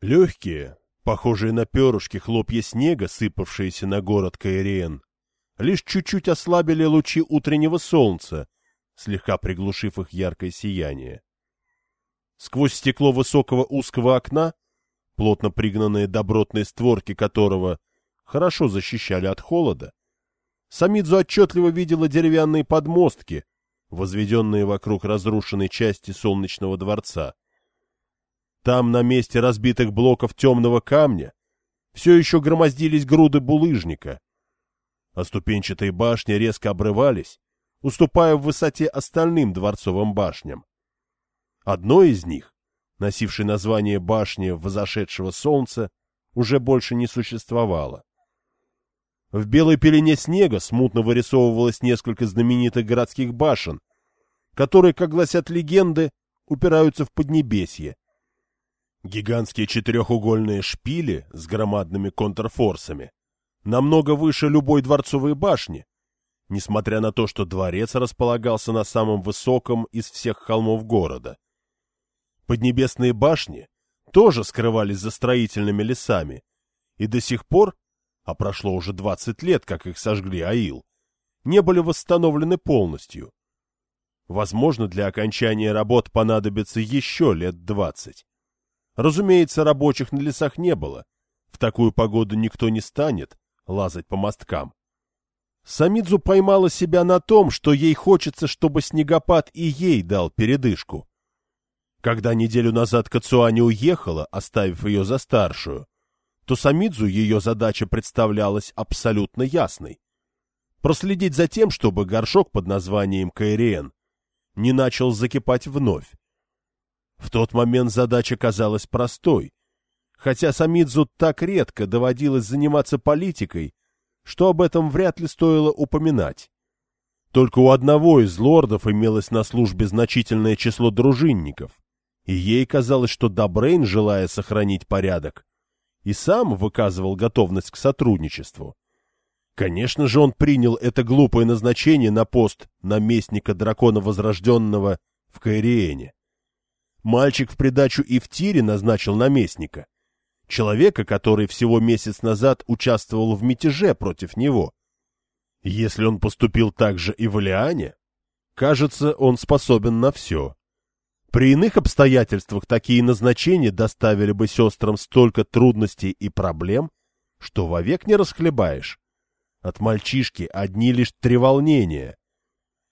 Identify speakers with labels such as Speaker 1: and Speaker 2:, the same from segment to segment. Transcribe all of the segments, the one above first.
Speaker 1: Легкие, похожие на перышки хлопья снега, сыпавшиеся на город Каириен, лишь чуть-чуть ослабили лучи утреннего солнца, слегка приглушив их яркое сияние. Сквозь стекло высокого узкого окна, плотно пригнанные добротные створки которого хорошо защищали от холода, Самидзу отчетливо видела деревянные подмостки, возведенные вокруг разрушенной части солнечного дворца. Там, на месте разбитых блоков темного камня, все еще громоздились груды булыжника, а ступенчатые башни резко обрывались, уступая в высоте остальным дворцовым башням. Одной из них, носившей название башни возошедшего солнца, уже больше не существовало. В белой пелене снега смутно вырисовывалось несколько знаменитых городских башен, которые, как гласят легенды, упираются в Поднебесье. Гигантские четырехугольные шпили с громадными контрфорсами, намного выше любой дворцовой башни, несмотря на то, что дворец располагался на самом высоком из всех холмов города. Поднебесные башни тоже скрывались за строительными лесами, и до сих пор а прошло уже двадцать лет, как их сожгли Аил, не были восстановлены полностью. Возможно, для окончания работ понадобится еще лет двадцать. Разумеется, рабочих на лесах не было. В такую погоду никто не станет лазать по мосткам. Самидзу поймала себя на том, что ей хочется, чтобы снегопад и ей дал передышку. Когда неделю назад Кацуани уехала, оставив ее за старшую, то Самидзу ее задача представлялась абсолютно ясной. Проследить за тем, чтобы горшок под названием Кайриен не начал закипать вновь. В тот момент задача казалась простой, хотя Самидзу так редко доводилось заниматься политикой, что об этом вряд ли стоило упоминать. Только у одного из лордов имелось на службе значительное число дружинников, и ей казалось, что Добрейн, желая сохранить порядок, и сам выказывал готовность к сотрудничеству. Конечно же, он принял это глупое назначение на пост наместника дракона Возрожденного в Каириене. Мальчик в придачу и в тире назначил наместника. Человека, который всего месяц назад участвовал в мятеже против него. Если он поступил так же и в Илиане, кажется, он способен на все. При иных обстоятельствах такие назначения доставили бы сестрам столько трудностей и проблем, что вовек не расхлебаешь. От мальчишки одни лишь треволнения.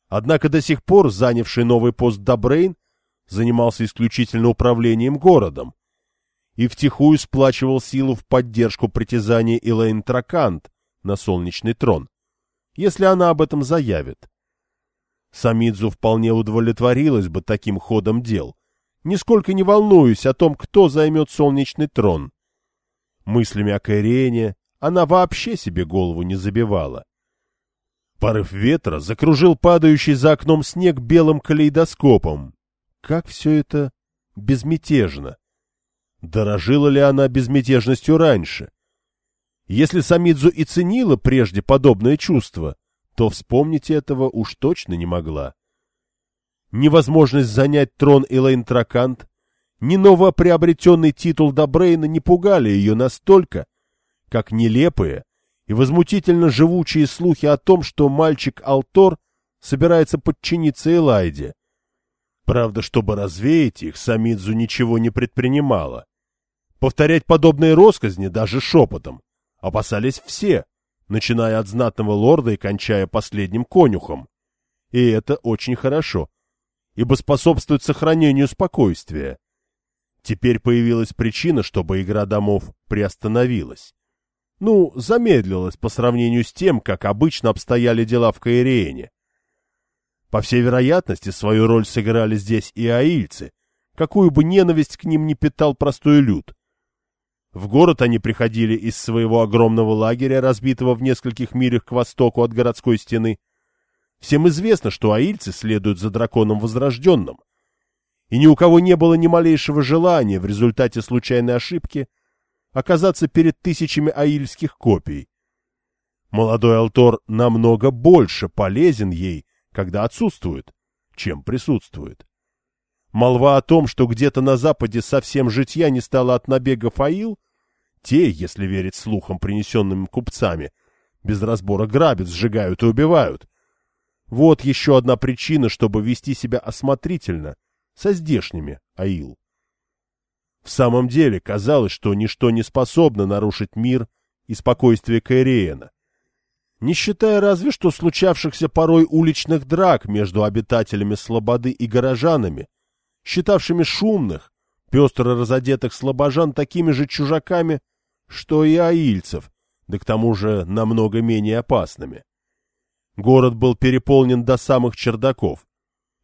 Speaker 1: Однако до сих пор занявший новый пост Добрейн занимался исключительно управлением городом и втихую сплачивал силу в поддержку притязания Элейн Тракант на солнечный трон, если она об этом заявит. Самидзу вполне удовлетворилась бы таким ходом дел, нисколько не волнуюсь о том, кто займет солнечный трон. Мыслями о Кайрене она вообще себе голову не забивала. Порыв ветра закружил падающий за окном снег белым калейдоскопом. Как все это безмятежно! Дорожила ли она безмятежностью раньше? Если Самидзу и ценила прежде подобное чувство, то вспомнить этого уж точно не могла. Невозможность занять трон Элейн Тракант, ни новоприобретенный титул Добрейна не пугали ее настолько, как нелепые и возмутительно живучие слухи о том, что мальчик Алтор собирается подчиниться Элайде. Правда, чтобы развеять их, Самидзу ничего не предпринимала. Повторять подобные росказни даже шепотом опасались все — начиная от знатного лорда и кончая последним конюхом. И это очень хорошо, ибо способствует сохранению спокойствия. Теперь появилась причина, чтобы игра домов приостановилась. Ну, замедлилась по сравнению с тем, как обычно обстояли дела в Каирене. По всей вероятности, свою роль сыграли здесь и аильцы, какую бы ненависть к ним не питал простой люд. В город они приходили из своего огромного лагеря, разбитого в нескольких милях к востоку от городской стены. Всем известно, что аильцы следуют за драконом Возрожденным. И ни у кого не было ни малейшего желания в результате случайной ошибки оказаться перед тысячами аильских копий. Молодой Алтор намного больше полезен ей, когда отсутствует, чем присутствует. Молва о том, что где-то на западе совсем житья не стало от набегов Аил, те, если верить слухам, принесенным купцами, без разбора грабят, сжигают и убивают. Вот еще одна причина, чтобы вести себя осмотрительно, со здешними Аил. В самом деле казалось, что ничто не способно нарушить мир и спокойствие Каириена. Не считая разве что случавшихся порой уличных драк между обитателями Слободы и горожанами, считавшими шумных, пестро разодетых слобожан такими же чужаками, что и аильцев, да к тому же намного менее опасными. Город был переполнен до самых чердаков.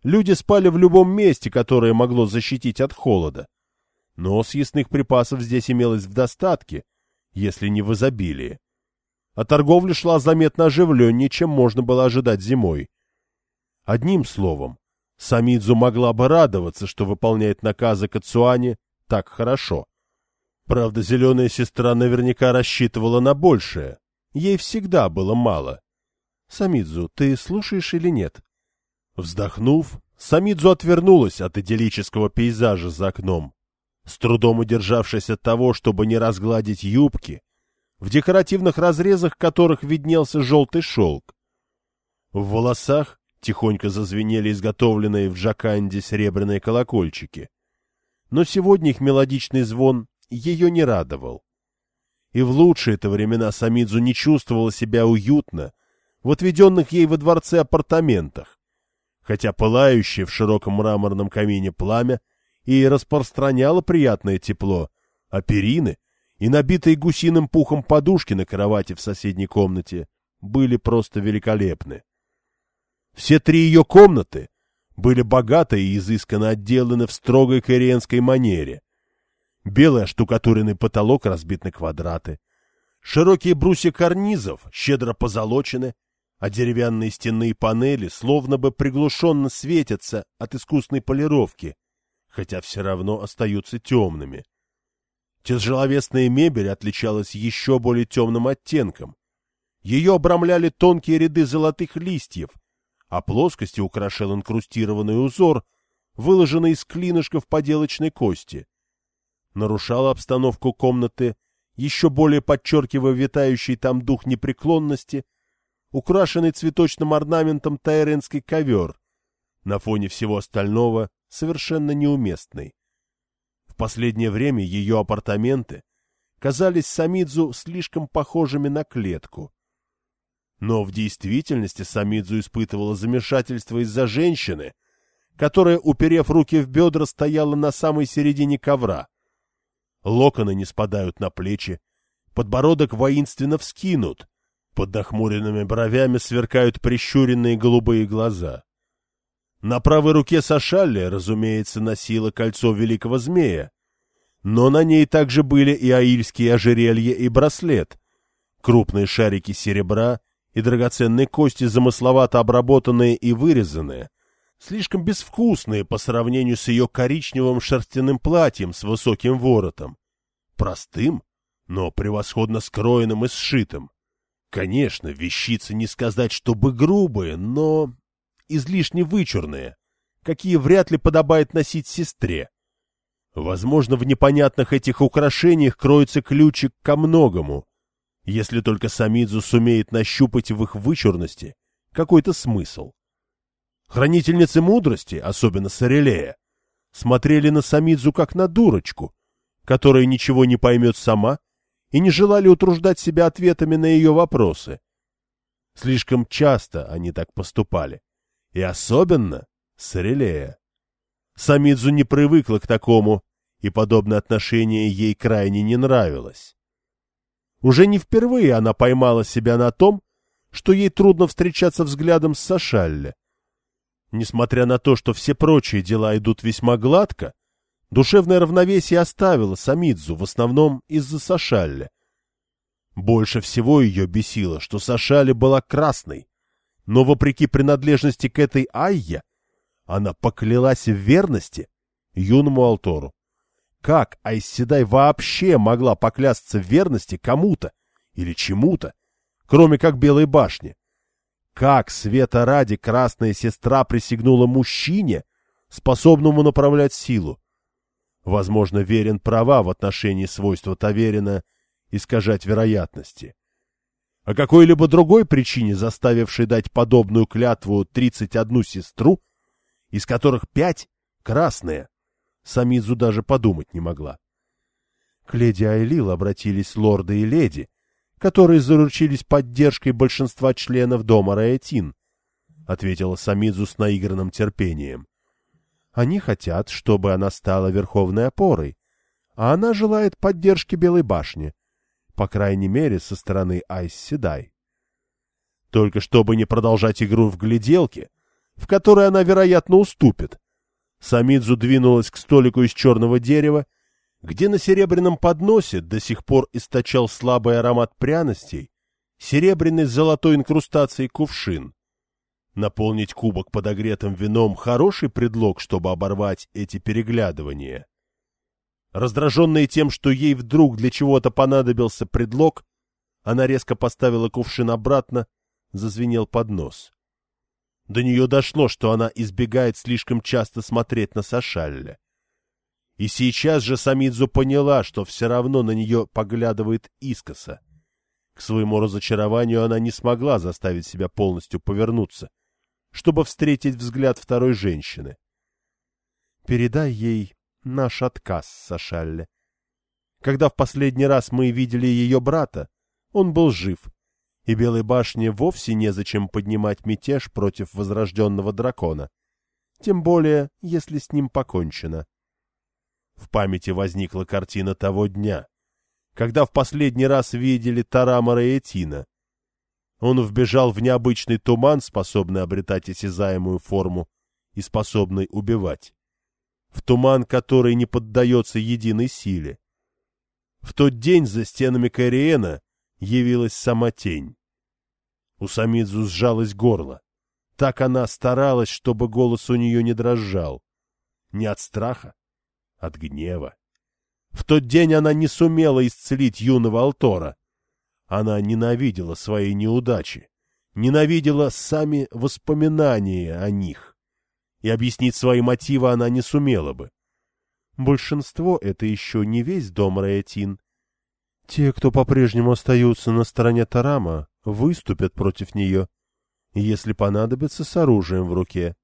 Speaker 1: Люди спали в любом месте, которое могло защитить от холода. Но съестных припасов здесь имелось в достатке, если не в изобилии. А торговля шла заметно оживленнее, чем можно было ожидать зимой. Одним словом, Самидзу могла бы радоваться, что выполняет наказы Кацуани так хорошо. Правда, зеленая сестра наверняка рассчитывала на большее. Ей всегда было мало. «Самидзу, ты слушаешь или нет?» Вздохнув, Самидзу отвернулась от идиллического пейзажа за окном с трудом удержавшись от того, чтобы не разгладить юбки, в декоративных разрезах которых виднелся желтый шелк. В волосах тихонько зазвенели изготовленные в Джаканде серебряные колокольчики. Но сегодня их мелодичный звон ее не радовал. И в лучшие-то времена Самидзу не чувствовала себя уютно в отведенных ей во дворце апартаментах, хотя пылающее в широком мраморном камине пламя и распространяла приятное тепло, а перины и набитые гусиным пухом подушки на кровати в соседней комнате были просто великолепны. Все три ее комнаты были богато и изысканно отделаны в строгой кориенской манере. Белый оштукатуренный потолок разбит на квадраты, широкие брусья карнизов щедро позолочены, а деревянные стенные панели словно бы приглушенно светятся от искусной полировки, хотя все равно остаются темными. Тяжеловесная мебель отличалась еще более темным оттенком. Ее обрамляли тонкие ряды золотых листьев, а плоскости украшал инкрустированный узор, выложенный из клинышков поделочной кости. Нарушала обстановку комнаты, еще более подчеркивая витающий там дух непреклонности, украшенный цветочным орнаментом тайренский ковер, на фоне всего остального совершенно неуместной. Последнее время ее апартаменты казались Самидзу слишком похожими на клетку. Но в действительности Самидзу испытывала замешательство из-за женщины, которая, уперев руки в бедра, стояла на самой середине ковра. Локоны не спадают на плечи, подбородок воинственно вскинут, под нахмуренными бровями сверкают прищуренные голубые глаза. На правой руке Сашалли, разумеется, носила кольцо великого змея, но на ней также были и аильские ожерелья и браслет, крупные шарики серебра и драгоценные кости, замысловато обработанные и вырезанные, слишком безвкусные по сравнению с ее коричневым шерстяным платьем с высоким воротом. Простым, но превосходно скроенным и сшитым. Конечно, вещицы не сказать, чтобы грубые, но излишне вычурные, какие вряд ли подобает носить сестре. Возможно, в непонятных этих украшениях кроется ключик ко многому, если только Самидзу сумеет нащупать в их вычурности какой-то смысл. Хранительницы мудрости, особенно Сорелея, смотрели на Самидзу как на дурочку, которая ничего не поймет сама и не желали утруждать себя ответами на ее вопросы. Слишком часто они так поступали. И особенно с Релея. Самидзу не привыкла к такому, и подобное отношение ей крайне не нравилось. Уже не впервые она поймала себя на том, что ей трудно встречаться взглядом с Сашалле. Несмотря на то, что все прочие дела идут весьма гладко, душевное равновесие оставило Самидзу в основном из-за Сашалле. Больше всего ее бесило, что Сашале была красной, но вопреки принадлежности к этой Айе, она поклялась в верности юному Алтору. Как Айседай вообще могла поклясться в верности кому-то или чему-то, кроме как Белой башни? Как света ради красная сестра присягнула мужчине, способному направлять силу. Возможно, верен права в отношении свойства Таверина искажать вероятности. О какой-либо другой причине, заставившей дать подобную клятву 31 сестру, из которых пять красные, Самидзу даже подумать не могла. К леди Айлил обратились лорды и леди, которые заручились поддержкой большинства членов дома Раэтин, — ответила Самидзу с наигранным терпением. Они хотят, чтобы она стала верховной опорой, а она желает поддержки Белой башни, по крайней мере, со стороны Айс Седай. Только чтобы не продолжать игру в гляделки, в которой она, вероятно, уступит, Самидзу двинулась к столику из черного дерева, где на серебряном подносе до сих пор источал слабый аромат пряностей, серебряный с золотой инкрустацией кувшин. Наполнить кубок подогретым вином — хороший предлог, чтобы оборвать эти переглядывания. Раздраженная тем, что ей вдруг для чего-то понадобился предлог, она резко поставила кувшин обратно, зазвенел поднос. До нее дошло, что она избегает слишком часто смотреть на Сашалля. И сейчас же Самидзу поняла, что все равно на нее поглядывает искоса. К своему разочарованию она не смогла заставить себя полностью повернуться — чтобы встретить взгляд второй женщины. Передай ей наш отказ, Сашалле. Когда в последний раз мы видели ее брата, он был жив, и Белой башне вовсе незачем поднимать мятеж против возрожденного дракона, тем более, если с ним покончено. В памяти возникла картина того дня, когда в последний раз видели Тарамара и Этина, он вбежал в необычный туман, способный обретать осязаемую форму и способный убивать. В туман, который не поддается единой силе. В тот день за стенами Кориена явилась сама тень. У Самидзу сжалось горло. Так она старалась, чтобы голос у нее не дрожал. Не от страха, от гнева. В тот день она не сумела исцелить юного Алтора — она ненавидела свои неудачи, ненавидела сами воспоминания о них. И объяснить свои мотивы она не сумела бы. Большинство — это еще не весь дом Раятин. Те, кто по-прежнему остаются на стороне Тарама, выступят против нее, если понадобится с оружием в руке.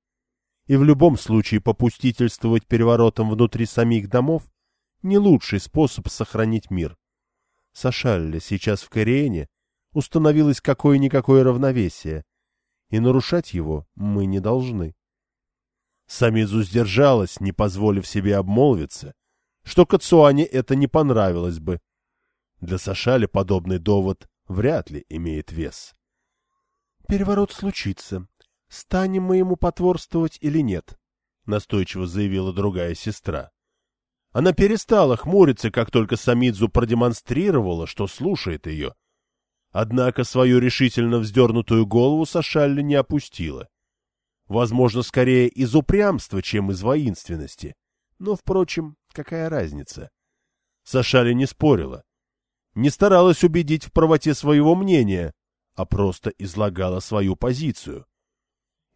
Speaker 1: И в любом случае попустительствовать переворотом внутри самих домов — не лучший способ сохранить мир. Сашалли сейчас в Кориэне установилось какое-никакое равновесие, и нарушать его мы не должны. Самидзу сдержалась, не позволив себе обмолвиться, что Кацуане это не понравилось бы. Для Сашали подобный довод вряд ли имеет вес. «Переворот случится. Станем мы ему потворствовать или нет?» — настойчиво заявила другая сестра. Она перестала хмуриться, как только Самидзу продемонстрировала, что слушает ее. Однако свою решительно вздернутую голову Сашалли не опустила. Возможно, скорее из упрямства, чем из воинственности. Но, впрочем, какая разница? Сашали не спорила. Не старалась убедить в правоте своего мнения, а просто излагала свою позицию.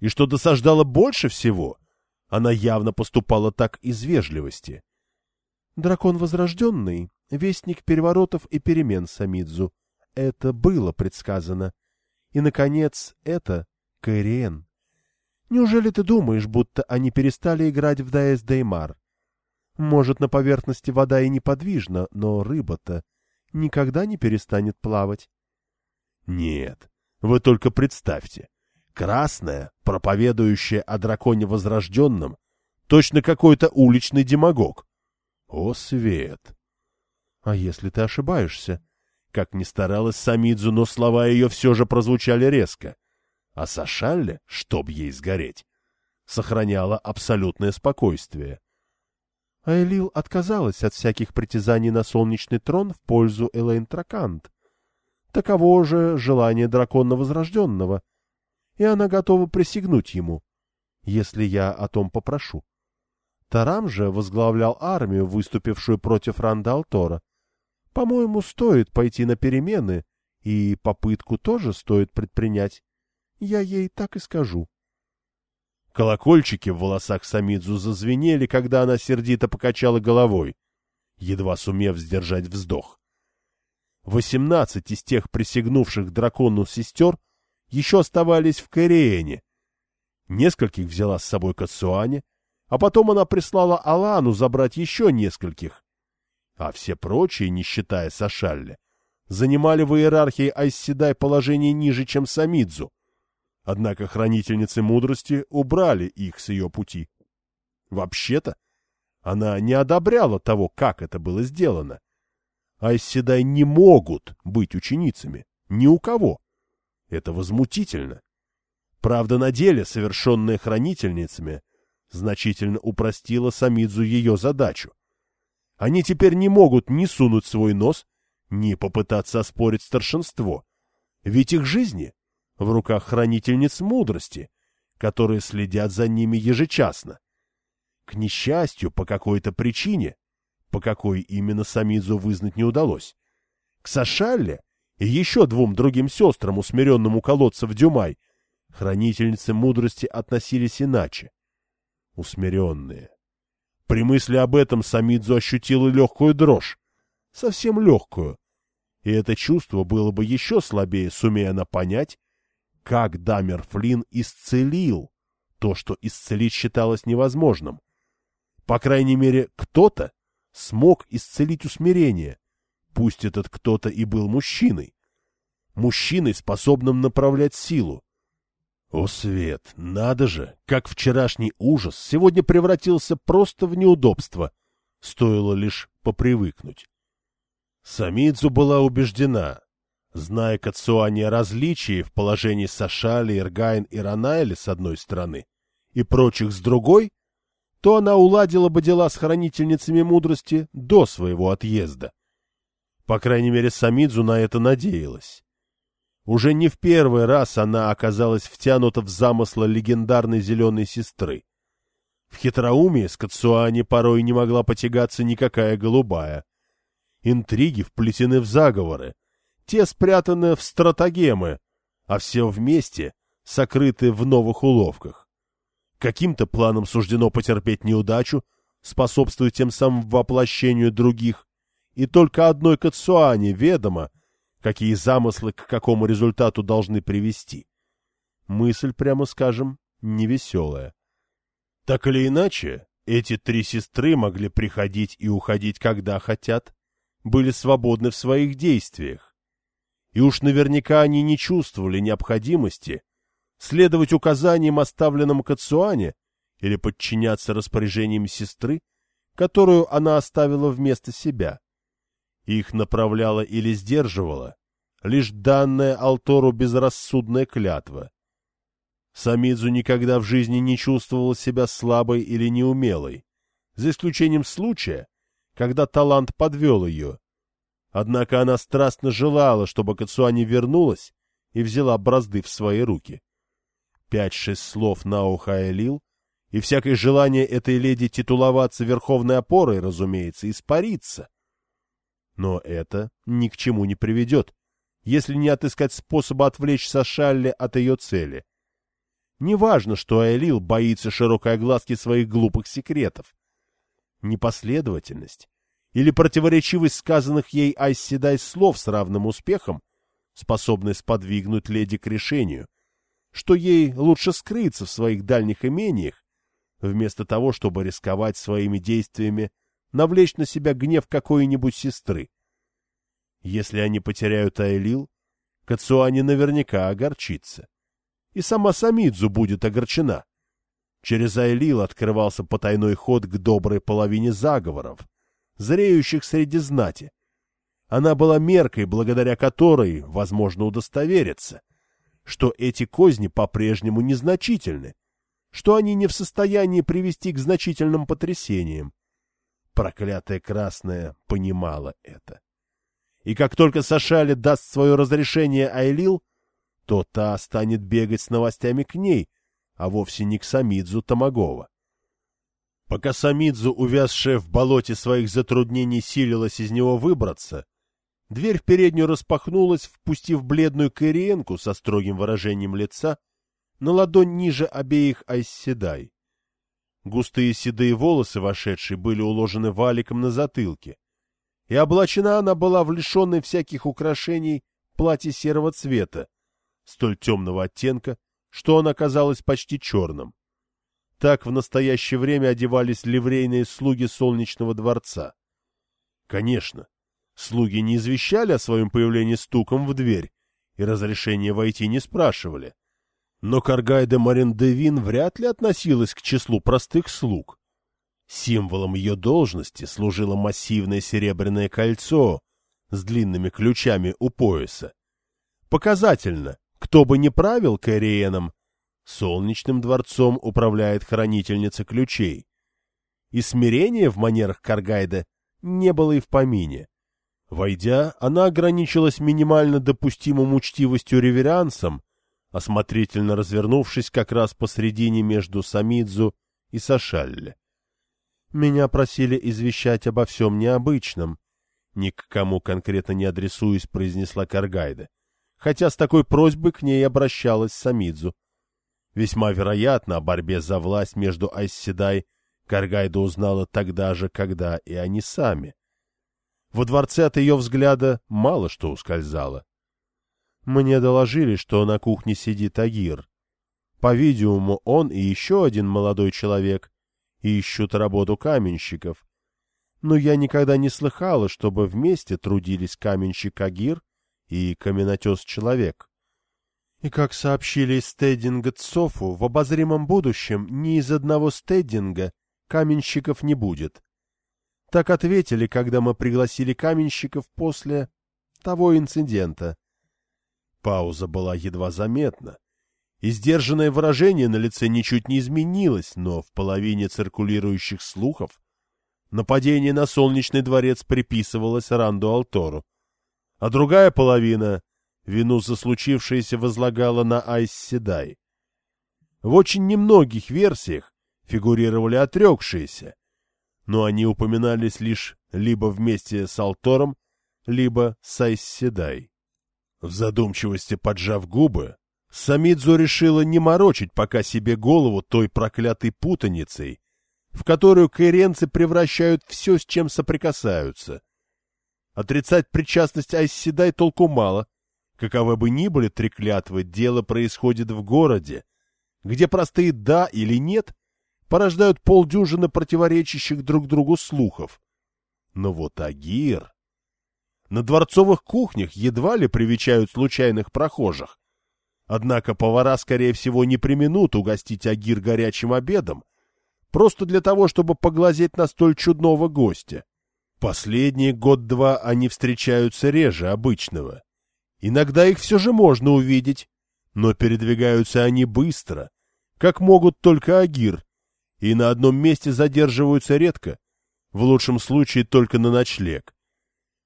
Speaker 1: И что досаждало больше всего, она явно поступала так из вежливости. Дракон Возрожденный — вестник переворотов и перемен Самидзу. Это было предсказано. И, наконец, это Кэриэн. Неужели ты думаешь, будто они перестали играть в Даэс Деймар? Может, на поверхности вода и неподвижна, но рыба-то никогда не перестанет плавать. Нет, вы только представьте. Красная, проповедующая о драконе Возрожденном, точно какой-то уличный демагог. О, свет! А если ты ошибаешься? Как ни старалась Самидзу, но слова ее все же прозвучали резко. А Сашалля, чтоб ей сгореть, сохраняла абсолютное спокойствие. Айлил отказалась от всяких притязаний на солнечный трон в пользу Элейн Тракант. Таково же желание дракона Возрожденного, и она готова присягнуть ему, если я о том попрошу. Тарам же возглавлял армию, выступившую против Рандалтора. По-моему, стоит пойти на перемены, и попытку тоже стоит предпринять. Я ей так и скажу. Колокольчики в волосах Самидзу зазвенели, когда она сердито покачала головой, едва сумев сдержать вздох. Восемнадцать из тех присягнувших дракону сестер еще оставались в Кориэне. Нескольких взяла с собой Кацуане, а потом она прислала Алану забрать еще нескольких. А все прочие, не считая Сашалли, занимали в иерархии Айсседай положение ниже, чем Самидзу. Однако хранительницы мудрости убрали их с ее пути. Вообще-то, она не одобряла того, как это было сделано. Айсседай не могут быть ученицами. Ни у кого. Это возмутительно. Правда, на деле, совершенное хранительницами, значительно упростило Самидзу ее задачу. Они теперь не могут ни сунуть свой нос, ни попытаться оспорить старшинство. Ведь их жизни в руках хранительниц мудрости, которые следят за ними ежечасно. К несчастью, по какой-то причине, по какой именно Самидзу вызнать не удалось, к Сашалле и еще двум другим сестрам, усмиренным у колодца в Дюмай, хранительницы мудрости относились иначе. Усмиренные. При мысли об этом Самидзу ощутила легкую дрожь. Совсем легкую. И это чувство было бы еще слабее, сумея она понять, как Дамер Флинн исцелил то, что исцелить считалось невозможным. По крайней мере, кто-то смог исцелить усмирение, пусть этот кто-то и был мужчиной. Мужчиной, способным направлять силу. О, Свет, надо же, как вчерашний ужас сегодня превратился просто в неудобство. Стоило лишь попривыкнуть. Самидзу была убеждена, Зная Кацуани о различии в положении Сашали, Иргайн и Ранайли с одной стороны и прочих с другой, то она уладила бы дела с хранительницами мудрости до своего отъезда. По крайней мере, Самидзу на это надеялась. Уже не в первый раз она оказалась втянута в замыслы легендарной зеленой сестры. В хитроумии с Кацуани порой не могла потягаться никакая голубая. Интриги вплетены в заговоры, те спрятаны в стратагемы, а все вместе сокрыты в новых уловках. Каким-то планом суждено потерпеть неудачу, способствуя тем самым воплощению других, и только одной Кацуане ведомо, какие замыслы к какому результату должны привести. Мысль, прямо скажем, невеселая. Так или иначе, эти три сестры могли приходить и уходить, когда хотят, были свободны в своих действиях и уж наверняка они не чувствовали необходимости следовать указаниям, оставленным Кацуане, или подчиняться распоряжениям сестры, которую она оставила вместо себя. Их направляла или сдерживала лишь данная Алтору безрассудная клятва. Самидзу никогда в жизни не чувствовала себя слабой или неумелой, за исключением случая, когда талант подвел ее, Однако она страстно желала, чтобы Кацуани вернулась и взяла бразды в свои руки. Пять-шесть слов на ухо Элил, и всякое желание этой леди титуловаться верховной опорой, разумеется, испарится. Но это ни к чему не приведет, если не отыскать способа отвлечь Сашалли от ее цели. Неважно, что Айлил боится широкой огласки своих глупых секретов. Непоследовательность или противоречивость сказанных ей Айсседай слов с равным успехом, способны сподвигнуть леди к решению, что ей лучше скрыться в своих дальних имениях, вместо того, чтобы рисковать своими действиями, навлечь на себя гнев какой-нибудь сестры. Если они потеряют Айлил, Кацуани наверняка огорчится. И сама Самидзу будет огорчена. Через Айлил открывался потайной ход к доброй половине заговоров, зреющих среди знати. Она была меркой, благодаря которой возможно удостовериться, что эти козни по-прежнему незначительны, что они не в состоянии привести к значительным потрясениям. Проклятая Красная понимала это. И как только Сашали даст свое разрешение Айлил, то та станет бегать с новостями к ней, а вовсе не к Самидзу Тамагова. Пока Самидзу, увязшая в болоте своих затруднений, силилась из него выбраться, дверь в переднюю распахнулась, впустив бледную Кириенку со строгим выражением лица, на ладонь ниже обеих айсседай. Густые седые волосы вошедшей были уложены валиком на затылке, и облачена она была в лишенной всяких украшений платье серого цвета, столь темного оттенка, что он оказалось почти черным. Так в настоящее время одевались ливрейные слуги солнечного дворца. Конечно, слуги не извещали о своем появлении стуком в дверь и разрешения войти не спрашивали. Но Каргайда Мариндевин вряд ли относилась к числу простых слуг. Символом ее должности служило массивное серебряное кольцо с длинными ключами у пояса. Показательно, кто бы ни правил Кэриеном, солнечным дворцом управляет хранительница ключей. И смирения в манерах Каргайда не было и в помине. Войдя, она ограничилась минимально допустимым учтивостью реверансом, осмотрительно развернувшись как раз посредине между Самидзу и Сашалле. Меня просили извещать обо всем необычном, ни к кому конкретно не адресуясь, произнесла Каргайда, хотя с такой просьбой к ней обращалась Самидзу. Весьма вероятно, о борьбе за власть между Айсседай Каргайда узнала тогда же, когда и они сами. Во дворце от ее взгляда мало что ускользало. Мне доложили, что на кухне сидит Агир. По-видимому, он и еще один молодой человек ищут работу каменщиков. Но я никогда не слыхала, чтобы вместе трудились каменщик Агир и каменотес-человек. И как сообщили из стеддинга Цофу, в обозримом будущем ни из одного стеддинга каменщиков не будет. Так ответили, когда мы пригласили каменщиков после того инцидента. Пауза была едва заметна, и сдержанное выражение на лице ничуть не изменилось, но в половине циркулирующих слухов нападение на солнечный дворец приписывалось Ранду Алтору, а другая половина вину за случившееся возлагала на Айс Седай. В очень немногих версиях фигурировали отрекшиеся, но они упоминались лишь либо вместе с Алтором, либо с Айс Седай. В задумчивости поджав губы, Самидзу решила не морочить пока себе голову той проклятой путаницей, в которую каиренцы превращают все, с чем соприкасаются. Отрицать причастность Айсседай толку мало. Каковы бы ни были треклятвы, дело происходит в городе, где простые «да» или «нет» порождают полдюжины противоречащих друг другу слухов. Но вот Агир... На дворцовых кухнях едва ли привечают случайных прохожих, Однако повара, скорее всего, не применут угостить Агир горячим обедом, просто для того, чтобы поглазеть на столь чудного гостя. Последние год-два они встречаются реже обычного. Иногда их все же можно увидеть, но передвигаются они быстро, как могут только Агир, и на одном месте задерживаются редко, в лучшем случае только на ночлег.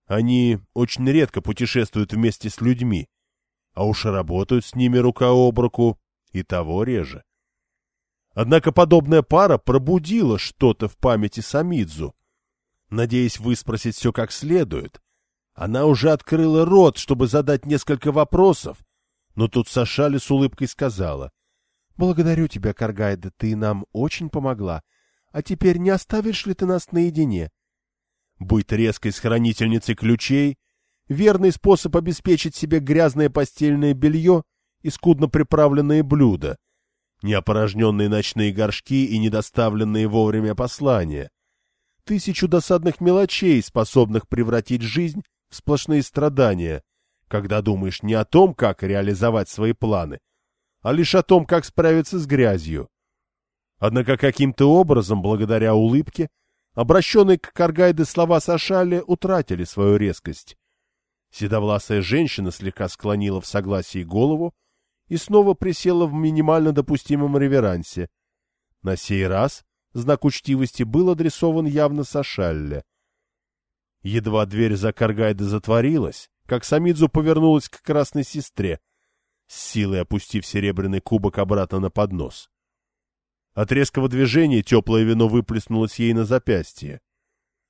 Speaker 1: Они очень редко путешествуют вместе с людьми, а уж работают с ними рука об руку, и того реже. Однако подобная пара пробудила что-то в памяти Самидзу. Надеясь выспросить все как следует, она уже открыла рот, чтобы задать несколько вопросов, но тут Сашали с улыбкой сказала. — Благодарю тебя, Каргайда, ты нам очень помогла. А теперь не оставишь ли ты нас наедине? Быть резкой с хранительницей ключей верный способ обеспечить себе грязное постельное белье и скудно приправленные блюда, неопорожненные ночные горшки и недоставленные вовремя послания, тысячу досадных мелочей, способных превратить жизнь в сплошные страдания, когда думаешь не о том, как реализовать свои планы, а лишь о том, как справиться с грязью. Однако каким-то образом, благодаря улыбке, обращенные к Каргайде слова Сашали утратили свою резкость, Седовласая женщина слегка склонила в согласии голову и снова присела в минимально допустимом реверансе. На сей раз знак учтивости был адресован явно Сашалле. Едва дверь за Каргайда затворилась, как Самидзу повернулась к красной сестре, с силой опустив серебряный кубок обратно на поднос. От резкого движения теплое вино выплеснулось ей на запястье.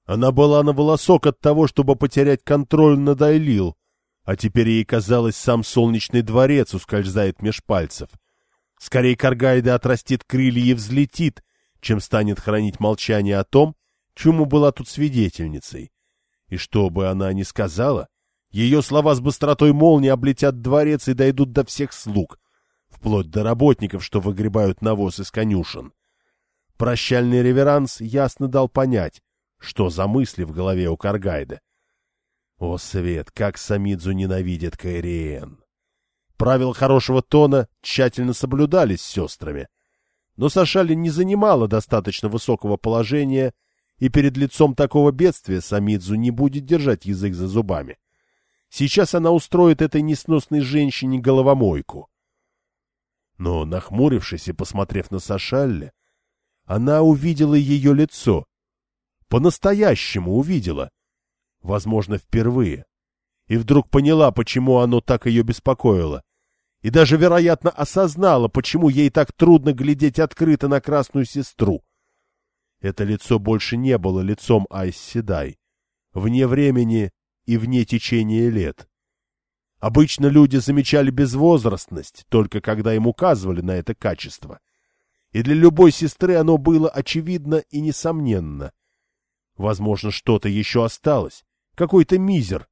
Speaker 1: Она была на волосок от того, чтобы потерять контроль над Айлил, а теперь ей казалось, сам солнечный дворец ускользает меж пальцев. Скорее Каргайда отрастит крылья и взлетит, чем станет хранить молчание о том, чему была тут свидетельницей. И что бы она ни сказала, ее слова с быстротой молнии облетят дворец и дойдут до всех слуг, вплоть до работников, что выгребают навоз из конюшен. Прощальный реверанс ясно дал понять, что за мысли в голове у Каргайда. О, Свет, как Самидзу ненавидит Кайриен! Правила хорошего тона тщательно соблюдались с сестрами. Но Сашали не занимала достаточно высокого положения, и перед лицом такого бедствия Самидзу не будет держать язык за зубами. Сейчас она устроит этой несносной женщине головомойку. Но, нахмурившись и посмотрев на Сашалли, она увидела ее лицо. По-настоящему увидела. Возможно, впервые. И вдруг поняла, почему оно так ее беспокоило и даже, вероятно, осознала, почему ей так трудно глядеть открыто на красную сестру. Это лицо больше не было лицом Айс Седай, вне времени и вне течения лет. Обычно люди замечали безвозрастность, только когда им указывали на это качество. И для любой сестры оно было очевидно и несомненно. Возможно, что-то еще осталось, какой-то мизер,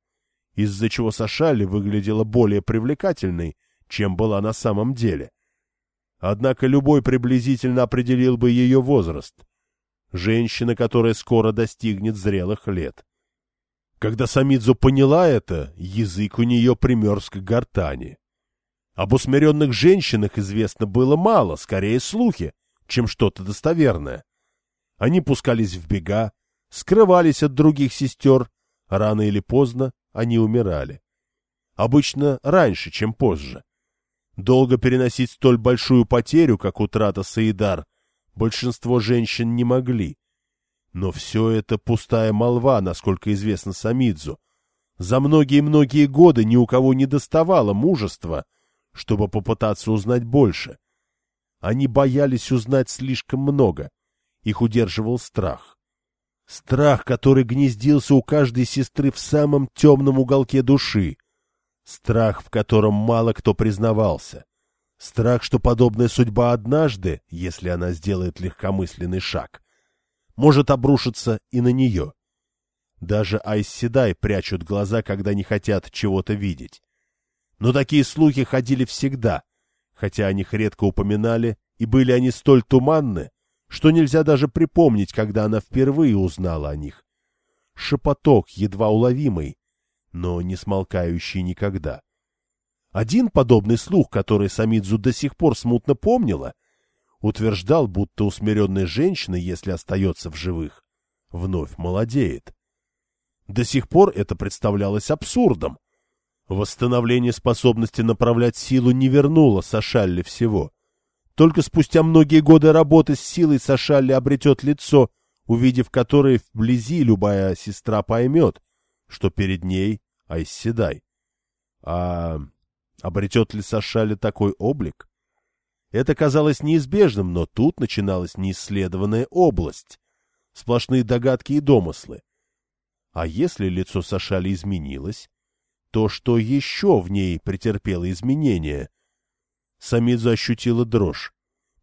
Speaker 1: из-за чего Сашали выглядела более привлекательной, чем была на самом деле. Однако любой приблизительно определил бы ее возраст. Женщина, которая скоро достигнет зрелых лет. Когда Самидзу поняла это, язык у нее примерз к гортани. Об усмиренных женщинах известно было мало, скорее слухи, чем что-то достоверное. Они пускались в бега, скрывались от других сестер, рано или поздно они умирали. Обычно раньше, чем позже. Долго переносить столь большую потерю, как утрата Саидар, большинство женщин не могли. Но все это пустая молва, насколько известно Самидзу. За многие-многие годы ни у кого не доставало мужества, чтобы попытаться узнать больше. Они боялись узнать слишком много. Их удерживал страх. Страх, который гнездился у каждой сестры в самом темном уголке души. Страх, в котором мало кто признавался. Страх, что подобная судьба однажды, если она сделает легкомысленный шаг, может обрушиться и на нее. Даже Айсседай прячут глаза, когда не хотят чего-то видеть. Но такие слухи ходили всегда, хотя о них редко упоминали, и были они столь туманны, что нельзя даже припомнить, когда она впервые узнала о них. Шепоток, едва уловимый, но не смолкающий никогда. Один подобный слух, который Самидзу до сих пор смутно помнила, утверждал, будто усмиренная женщина, если остается в живых, вновь молодеет. До сих пор это представлялось абсурдом. Восстановление способности направлять силу не вернуло Сашалли всего. Только спустя многие годы работы с силой Сашалли обретет лицо, увидев которое вблизи любая сестра поймет, что перед ней Айсседай. А обретет ли Сашали такой облик? Это казалось неизбежным, но тут начиналась неисследованная область. Сплошные догадки и домыслы. А если лицо Сашали изменилось, то что еще в ней претерпело изменения? Самидза ощутила дрожь,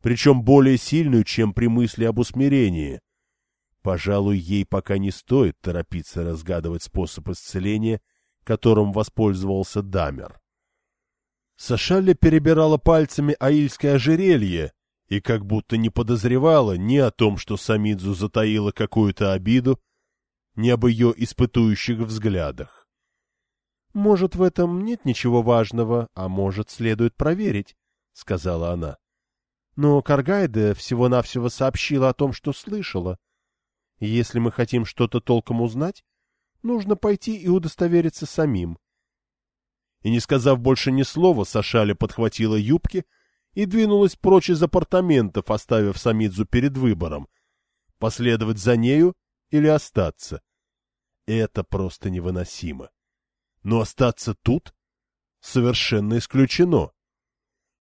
Speaker 1: причем более сильную, чем при мысли об усмирении. Пожалуй, ей пока не стоит торопиться разгадывать способ исцеления которым воспользовался Дамер. Сашаля перебирала пальцами аильское ожерелье и как будто не подозревала ни о том, что Самидзу затаила какую-то обиду, ни об ее испытующих взглядах. — Может, в этом нет ничего важного, а может, следует проверить, — сказала она. Но Каргайда всего-навсего сообщила о том, что слышала. Если мы хотим что-то толком узнать, Нужно пойти и удостовериться самим. И не сказав больше ни слова, Сашаля подхватила юбки и двинулась прочь из апартаментов, оставив Самидзу перед выбором — последовать за нею или остаться. Это просто невыносимо. Но остаться тут совершенно исключено.